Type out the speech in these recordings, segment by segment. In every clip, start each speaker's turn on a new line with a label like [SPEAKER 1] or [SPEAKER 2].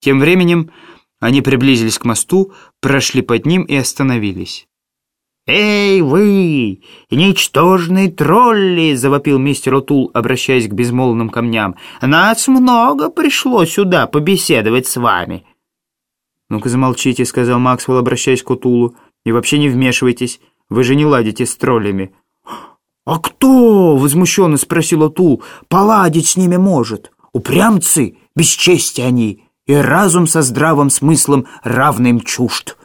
[SPEAKER 1] Тем временем они приблизились к мосту, прошли под ним и остановились.
[SPEAKER 2] «Эй, вы, ничтожные тролли!» — завопил мистер Отул, обращаясь к безмолвным камням. «Нас много пришло сюда побеседовать с вами».
[SPEAKER 1] «Ну-ка замолчите», — сказал Максвелл, обращаясь к Отулу. «И вообще не вмешивайтесь, вы же не ладите с троллями».
[SPEAKER 2] «А кто?» — возмущенно спросил Отул. «Поладить с ними может. Упрямцы, бесчестие они, и разум со здравым смыслом равным чужд».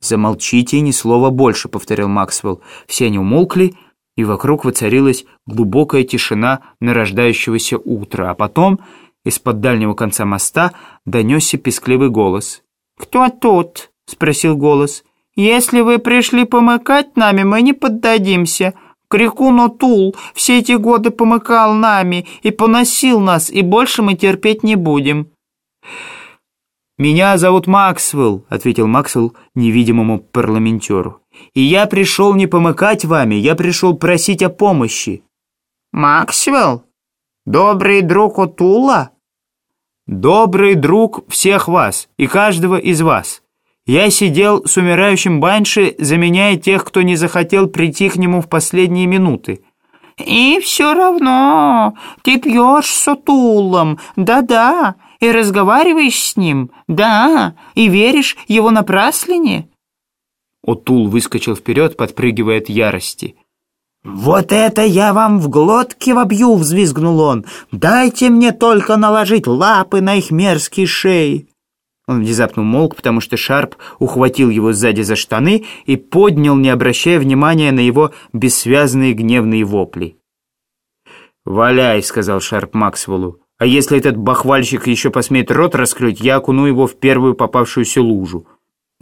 [SPEAKER 1] «Замолчите и ни слова больше», — повторил Максвелл. Все они умолкли, и вокруг воцарилась глубокая тишина нарождающегося утра. А потом из-под дальнего конца моста донесся пескливый голос.
[SPEAKER 3] «Кто тут?» — спросил голос. «Если вы пришли помыкать нами, мы не поддадимся. Крикун Отул все эти годы помыкал нами и поносил нас, и больше мы терпеть не будем».
[SPEAKER 1] «Меня зовут Максвелл», — ответил Максвелл невидимому парламентеру. «И я пришел не помыкать вами, я пришел просить о помощи».
[SPEAKER 3] «Максвелл? Добрый друг Утула?»
[SPEAKER 1] «Добрый друг всех вас и каждого из вас. Я сидел с умирающим Банши, заменяя тех, кто не захотел прийти к нему в последние минуты».
[SPEAKER 3] «И все равно ты пьешь с Утулом, да-да» и разговариваешь с ним, да, и веришь его напраслине?»
[SPEAKER 1] Отул выскочил вперед, подпрыгивая от ярости.
[SPEAKER 2] «Вот это я вам в глотке вобью!» — взвизгнул он. «Дайте мне только наложить лапы на их мерзкие шеи!»
[SPEAKER 1] Он внезапно умолк, потому что Шарп ухватил его сзади за штаны и поднял, не обращая внимания на его бессвязные гневные вопли. «Валяй!» — сказал Шарп Максвеллу. А если этот бахвальщик еще посмеет рот раскрыть, я окуну его в первую попавшуюся лужу».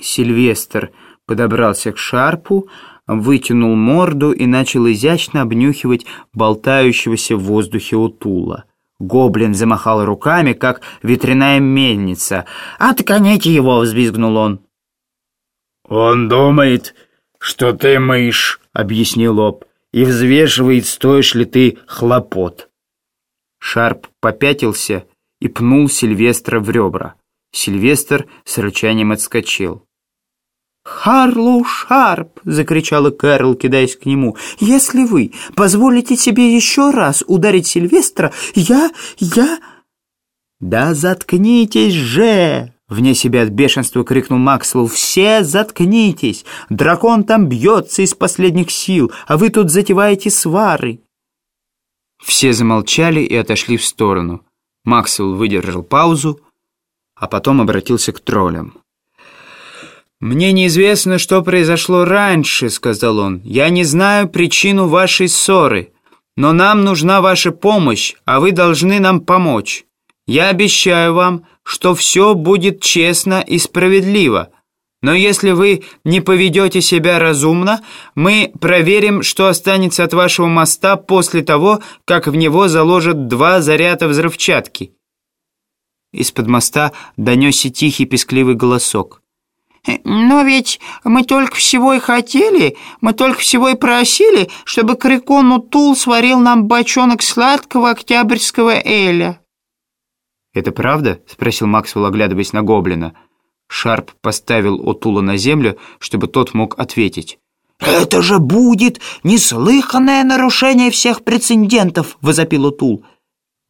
[SPEAKER 1] Сильвестр подобрался к шарпу, вытянул морду и начал изящно обнюхивать болтающегося в воздухе утула. Гоблин замахал руками, как ветряная мельница.
[SPEAKER 2] «Отконите его!» — взвизгнул он.
[SPEAKER 4] «Он думает, что ты мышь», — объяснил Об, «и взвешивает, стоишь ли ты хлопот».
[SPEAKER 1] Шарп попятился и пнул Сильвестра в ребра. Сильвестр с рычанием отскочил.
[SPEAKER 3] «Харлоу Шарп!» — закричала Кэрол, кидаясь к нему. «Если вы позволите себе еще раз ударить Сильвестра, я... я...»
[SPEAKER 2] «Да заткнитесь же!» — вне себя от бешенства крикнул Максвелл. «Все заткнитесь! Дракон там бьется из последних сил, а вы тут затеваете свары!»
[SPEAKER 1] Все замолчали и отошли в сторону. Максвелл выдержал паузу, а потом обратился к троллям. «Мне неизвестно, что произошло раньше», — сказал он. «Я не знаю причину вашей ссоры, но нам нужна ваша помощь, а вы должны нам помочь. Я обещаю вам, что все будет честно и справедливо». Но если вы не поведете себя разумно, мы проверим, что останется от вашего моста после того, как в него заложат два заряда взрывчатки». Из-под моста донесся тихий пескливый голосок.
[SPEAKER 3] «Э, «Но ведь мы только всего и хотели, мы только всего и просили, чтобы Крикон Утул сварил нам бочонок сладкого октябрьского эля».
[SPEAKER 1] «Это правда?» — спросил Максвелл, оглядываясь на гоблина. Шарп поставил Отула на землю, чтобы тот мог ответить.
[SPEAKER 2] «Это же будет неслыханное нарушение всех прецедентов!» — возопил Отул.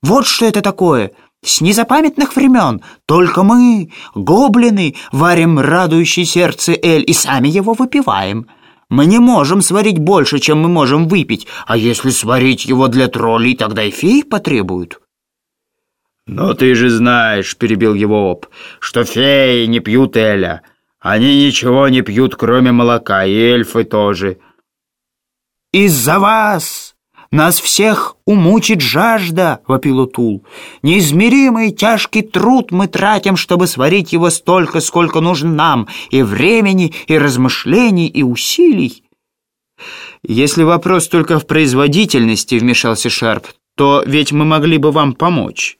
[SPEAKER 2] «Вот что это такое! С незапамятных времен только мы, гоблины, варим радующий сердце Эль и сами его выпиваем. Мы не можем сварить больше, чем мы можем выпить, а если сварить его для троллей, тогда и феи потребуют».
[SPEAKER 4] «Но ты же знаешь», — перебил его Об, — «что феи не пьют Эля. Они ничего не пьют, кроме молока, и эльфы тоже».
[SPEAKER 2] «Из-за вас нас всех умучит жажда», — вопил Утул. «Неизмеримый тяжкий труд мы тратим, чтобы сварить его столько, сколько нужно нам, и времени, и размышлений, и усилий».
[SPEAKER 1] «Если вопрос только в производительности», — вмешался Шарп, «то ведь мы могли бы вам помочь».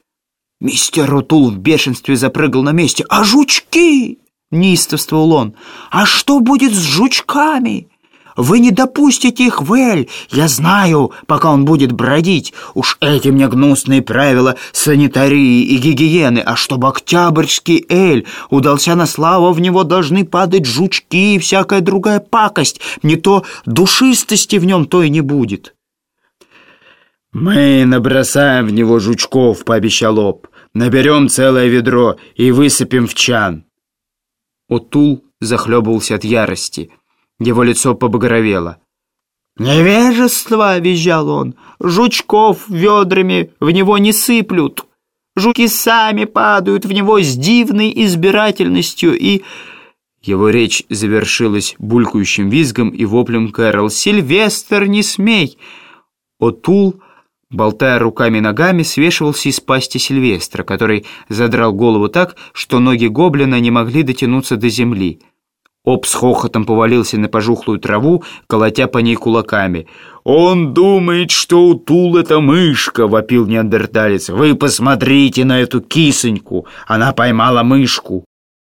[SPEAKER 2] Мистер Рутул в бешенстве запрыгал на месте. «А жучки?» — неистовствовал он. «А что будет с жучками? Вы не допустите их в Эль. Я знаю, пока он будет бродить. Уж эти мне гнусные правила санитарии и гигиены. А чтобы октябрьский Эль удался на славу, в него должны падать жучки и всякая другая пакость. Не то душистости в нем то и не будет».
[SPEAKER 4] «Мы набросаем в него жучков», — пообещал Об. «Наберем целое ведро и высыпем в чан».
[SPEAKER 1] Отул захлебывался от ярости. Его лицо побагровело.
[SPEAKER 3] «Невежество!» — визжал он. «Жучков ведрами в него не сыплют. Жуки сами падают в него с дивной избирательностью и...»
[SPEAKER 1] Его речь завершилась булькающим визгом и воплем Кэрол. «Сильвестр, не смей!» Отул болтая руками и ногами, свешивался из пасти Сильвестра, который задрал голову так, что ноги гоблина не могли дотянуться до земли. Об с хохотом повалился на пожухлую траву, колотя по ней кулаками. «Он думает, что Утул — это мышка!» — вопил неандерталец. «Вы посмотрите на эту кисоньку! Она поймала мышку!»